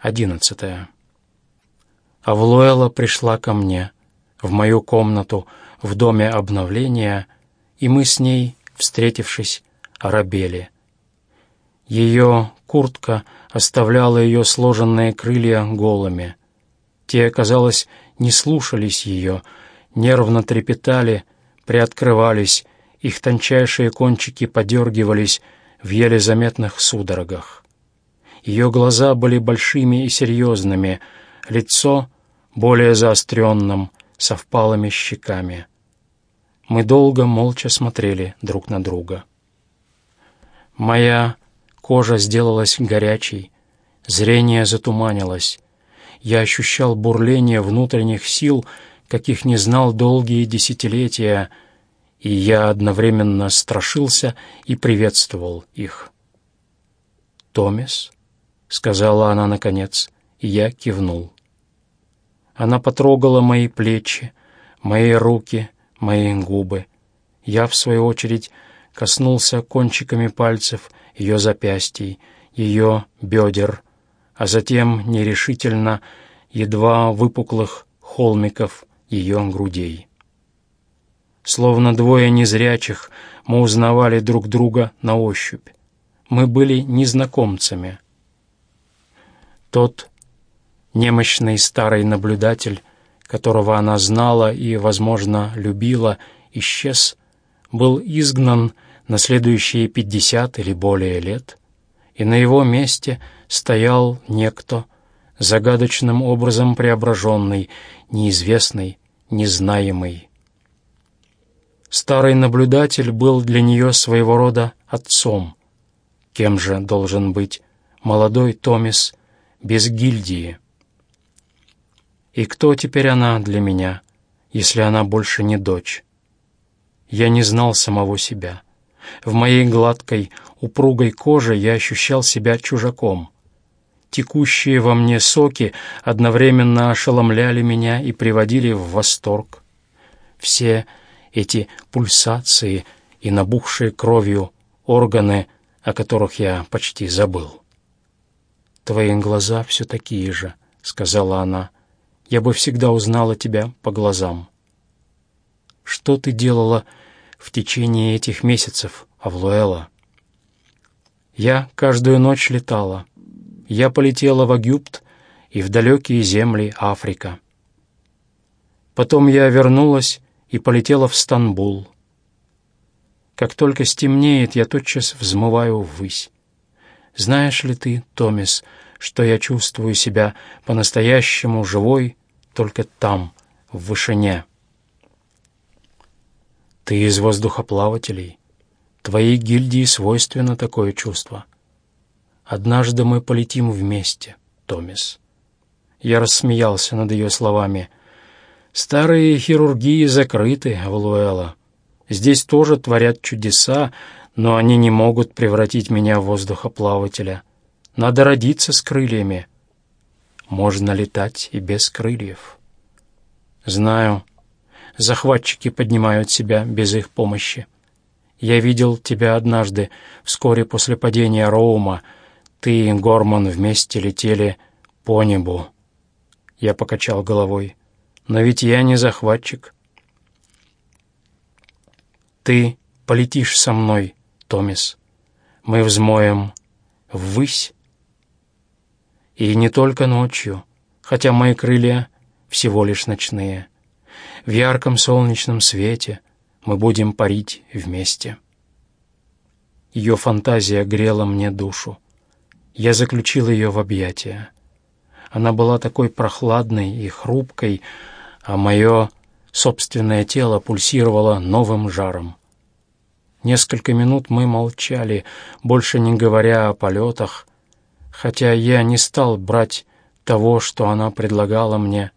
Одиннадцатое. Авлуэла пришла ко мне, в мою комнату, в доме обновления, и мы с ней, встретившись, оробели. Ее куртка оставляла ее сложенные крылья голыми. Те, казалось, не слушались ее, нервно трепетали, приоткрывались, их тончайшие кончики подергивались в еле заметных судорогах. Ее глаза были большими и серьезными, лицо более заостренным, со впалыми щеками. Мы долго молча смотрели друг на друга. Моя кожа сделалась горячей, зрение затуманилось. Я ощущал бурление внутренних сил, каких не знал долгие десятилетия, и я одновременно страшился и приветствовал их. «Томис?» — сказала она наконец, я кивнул. Она потрогала мои плечи, мои руки, мои губы. Я, в свою очередь, коснулся кончиками пальцев ее запястий, ее бедер, а затем нерешительно, едва выпуклых холмиков ее грудей. Словно двое незрячих, мы узнавали друг друга на ощупь. Мы были незнакомцами — тот немощный старый наблюдатель, которого она знала и, возможно, любила, исчез, был изгнан на следующие пятьдесят или более лет, и на его месте стоял некто, загадочным образом преображенный, неизвестный, незнаемый. Старый наблюдатель был для нее своего рода отцом. Кем же должен быть молодой Томис без гильдии. И кто теперь она для меня, если она больше не дочь? Я не знал самого себя. В моей гладкой, упругой коже я ощущал себя чужаком. Текущие во мне соки одновременно ошеломляли меня и приводили в восторг. Все эти пульсации и набухшие кровью органы, о которых я почти забыл. «Твои глаза все такие же», — сказала она. «Я бы всегда узнала тебя по глазам». «Что ты делала в течение этих месяцев, Авлуэла?» «Я каждую ночь летала. Я полетела в Агюпт и в далекие земли Африка. Потом я вернулась и полетела в Стамбул. Как только стемнеет, я тотчас взмываю ввысь. Знаешь ли ты, Томис, что я чувствую себя по-настоящему живой только там, в вышине? Ты из воздухоплавателей. Твоей гильдии свойственно такое чувство. Однажды мы полетим вместе, Томис. Я рассмеялся над ее словами. Старые хирургии закрыты, Авлуэла. Здесь тоже творят чудеса, но они не могут превратить меня в воздухоплавателя. Надо родиться с крыльями. Можно летать и без крыльев. Знаю, захватчики поднимают себя без их помощи. Я видел тебя однажды, вскоре после падения Роума. Ты и Горман вместе летели по небу. Я покачал головой. Но ведь я не захватчик. Ты полетишь со мной, Томис. Мы взмоем ввысь. И не только ночью, хотя мои крылья всего лишь ночные. В ярком солнечном свете мы будем парить вместе. Ее фантазия грела мне душу. Я заключил ее в объятия. Она была такой прохладной и хрупкой, а мое собственное тело пульсировало новым жаром. Несколько минут мы молчали, больше не говоря о полетах, хотя я не стал брать того, что она предлагала мне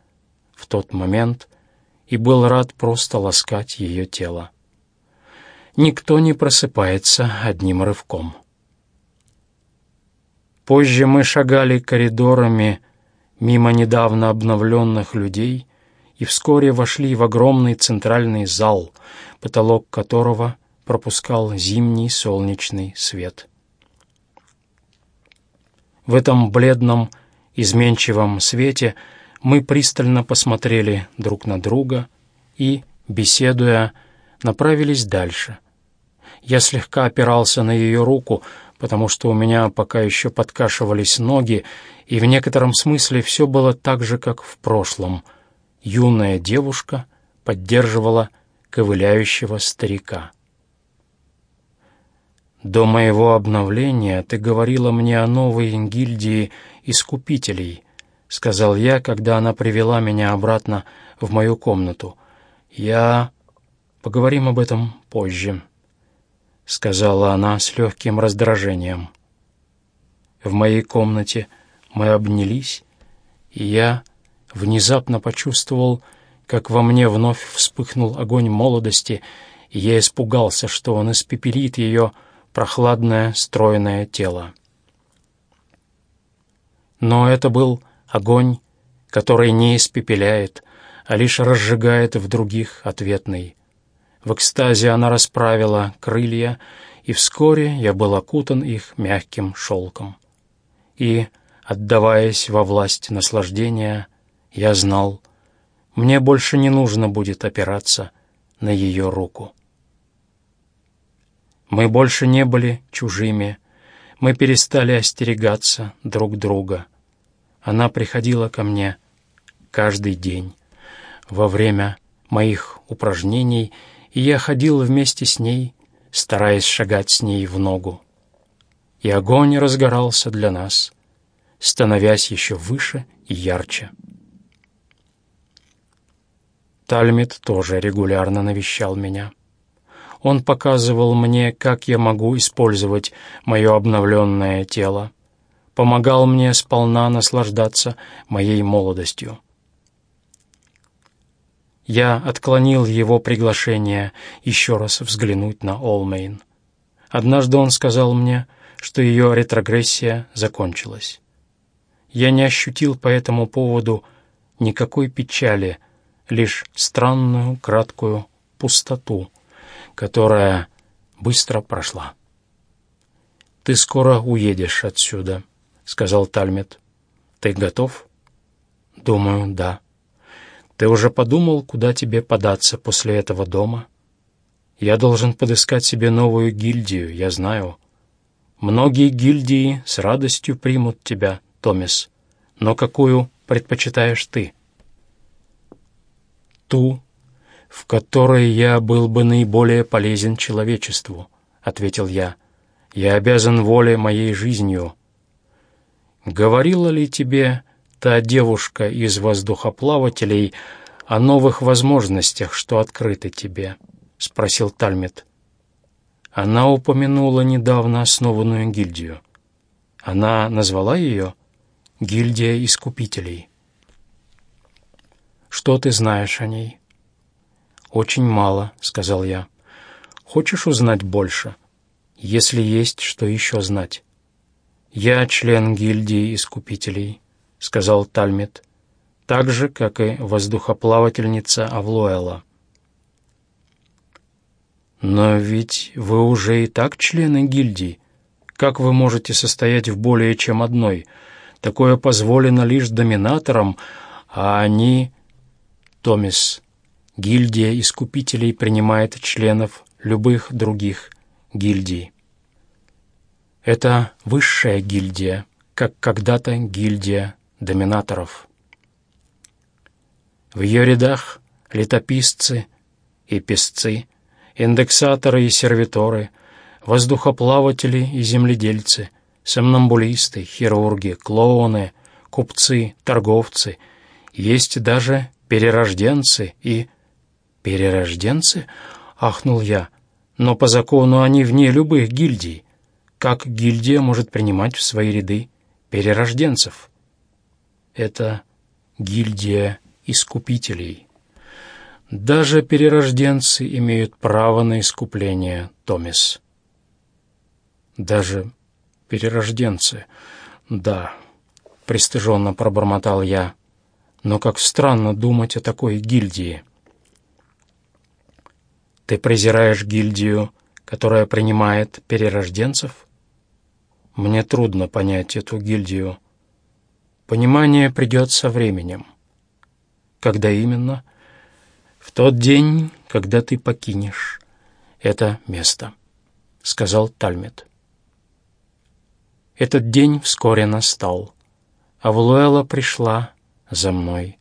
в тот момент, и был рад просто ласкать ее тело. Никто не просыпается одним рывком. Позже мы шагали коридорами мимо недавно обновленных людей и вскоре вошли в огромный центральный зал, потолок которого — пропускал зимний солнечный свет. В этом бледном изменчивом свете мы пристально посмотрели друг на друга и, беседуя, направились дальше. Я слегка опирался на ее руку, потому что у меня пока еще подкашивались ноги, и в некотором смысле все было так же, как в прошлом. Юная девушка поддерживала ковыляющего старика. «До моего обновления ты говорила мне о новой гильдии искупителей», — сказал я, когда она привела меня обратно в мою комнату. «Я... Поговорим об этом позже», — сказала она с легким раздражением. В моей комнате мы обнялись, и я внезапно почувствовал, как во мне вновь вспыхнул огонь молодости, и я испугался, что он испепелит ее прохладное, стройное тело. Но это был огонь, который не испепеляет, а лишь разжигает в других ответный. В экстазе она расправила крылья, и вскоре я был окутан их мягким шелком. И, отдаваясь во власть наслаждения, я знал, мне больше не нужно будет опираться на ее руку. Мы больше не были чужими, мы перестали остерегаться друг друга. Она приходила ко мне каждый день во время моих упражнений, и я ходил вместе с ней, стараясь шагать с ней в ногу. И огонь разгорался для нас, становясь еще выше и ярче. Тальмит тоже регулярно навещал меня. Он показывал мне, как я могу использовать мое обновленное тело, помогал мне сполна наслаждаться моей молодостью. Я отклонил его приглашение еще раз взглянуть на Олмейн. Однажды он сказал мне, что ее ретрогрессия закончилась. Я не ощутил по этому поводу никакой печали, лишь странную, краткую пустоту, которая быстро прошла. «Ты скоро уедешь отсюда», — сказал Тальмет. «Ты готов?» «Думаю, да». «Ты уже подумал, куда тебе податься после этого дома?» «Я должен подыскать себе новую гильдию, я знаю». «Многие гильдии с радостью примут тебя, Томис. Но какую предпочитаешь ты?» Ту, в которой я был бы наиболее полезен человечеству», — ответил я. «Я обязан воле моей жизнью». «Говорила ли тебе та девушка из воздухоплавателей о новых возможностях, что открыты тебе?» — спросил Тальмет. Она упомянула недавно основанную гильдию. Она назвала ее «Гильдия Искупителей». Что ты знаешь о ней?» «Очень мало», — сказал я. «Хочешь узнать больше? Если есть что еще знать». «Я член гильдии искупителей», — сказал Тальмит, «так же, как и воздухоплавательница Авлуэла». «Но ведь вы уже и так члены гильдии. Как вы можете состоять в более чем одной? Такое позволено лишь доминаторам, а они Томис. Гильдия искупителей принимает членов любых других гильдий. Это высшая гильдия, как когда-то гильдия доминаторов. В ее рядах летописцы и песцы, индексаторы и сервиторы, воздухоплаватели и земледельцы, сомнамбулисты, хирурги, клоуны, купцы, торговцы, есть даже перерожденцы и...» «Перерожденцы?» — ахнул я. «Но по закону они вне любых гильдий. Как гильдия может принимать в свои ряды перерожденцев?» «Это гильдия искупителей». Даже перерожденцы имеют право на искупление, Томис. Даже перерожденцы, да, пристыженно пробормотал я. Но как странно думать о такой гильдии. Ты презираешь гильдию, которая принимает перерожденцев? Мне трудно понять эту гильдию. Понимание придет со временем. Когда именно? В тот день, когда ты покинешь это место, — сказал Тальмет. Этот день вскоре настал. Авлуэла пришла за мной.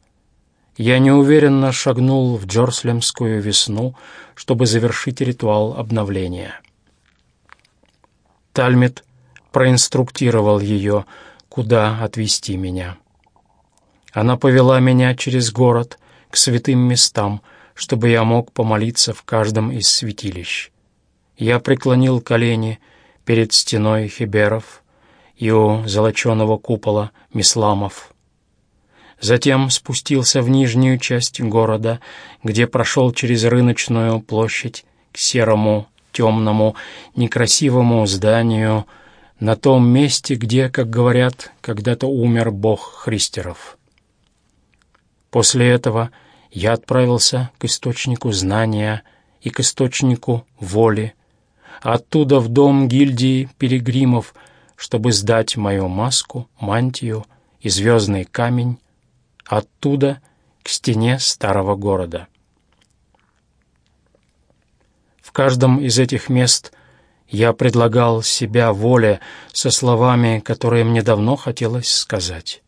Я неуверенно шагнул в Джорслемскую весну, чтобы завершить ритуал обновления. Тальмет проинструктировал ее, куда отвести меня. Она повела меня через город к святым местам, чтобы я мог помолиться в каждом из святилищ. Я преклонил колени перед стеной хиберов и у золоченого купола мисламов. Затем спустился в нижнюю часть города, где прошел через рыночную площадь к серому, темному, некрасивому зданию на том месте, где, как говорят, когда-то умер бог Христеров. После этого я отправился к источнику знания и к источнику воли, оттуда в дом гильдии пилигримов, чтобы сдать мою маску, мантию и звездный камень, оттуда к стене старого города. В каждом из этих мест я предлагал себя воле со словами, которые мне давно хотелось сказать.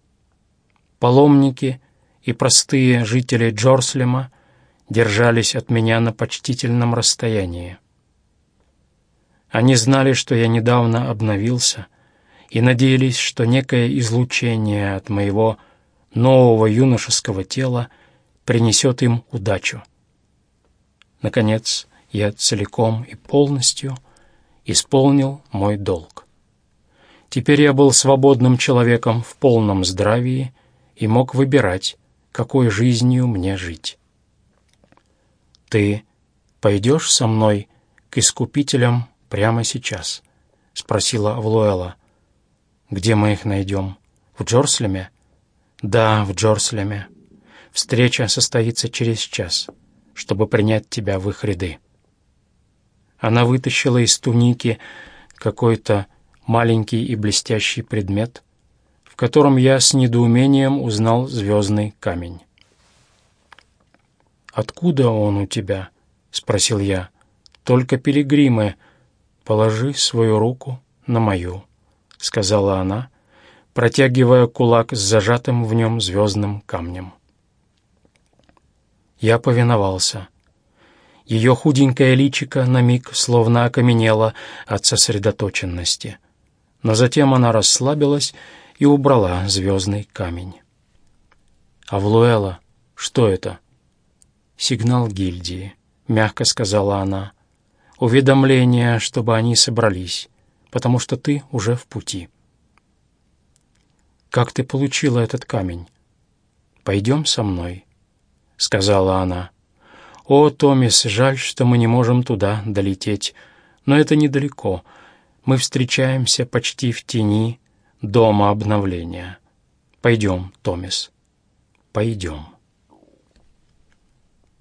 Паломники и простые жители Джорслема держались от меня на почтительном расстоянии. Они знали, что я недавно обновился, и надеялись, что некое излучение от моего нового юношеского тела принесет им удачу. Наконец, я целиком и полностью исполнил мой долг. Теперь я был свободным человеком в полном здравии и мог выбирать, какой жизнью мне жить. «Ты пойдешь со мной к искупителям прямо сейчас?» — спросила Авлуэла. «Где мы их найдем? В Джорслеме?» «Да, в Джорслеме. Встреча состоится через час, чтобы принять тебя в их ряды». Она вытащила из туники какой-то маленький и блестящий предмет, в котором я с недоумением узнал звездный камень. «Откуда он у тебя?» — спросил я. «Только пилигримы. Положи свою руку на мою», — сказала она, протягивая кулак с зажатым в нем звездным камнем. Я повиновался. Ее худенькое личико на миг словно окаменело от сосредоточенности. Но затем она расслабилась и убрала звездный камень. «Авлуэла, что это?» «Сигнал гильдии», — мягко сказала она. «Уведомление, чтобы они собрались, потому что ты уже в пути». «Как ты получила этот камень?» «Пойдем со мной», — сказала она. «О, Томис, жаль, что мы не можем туда долететь, но это недалеко. Мы встречаемся почти в тени дома обновления. Пойдем, Томис, пойдем».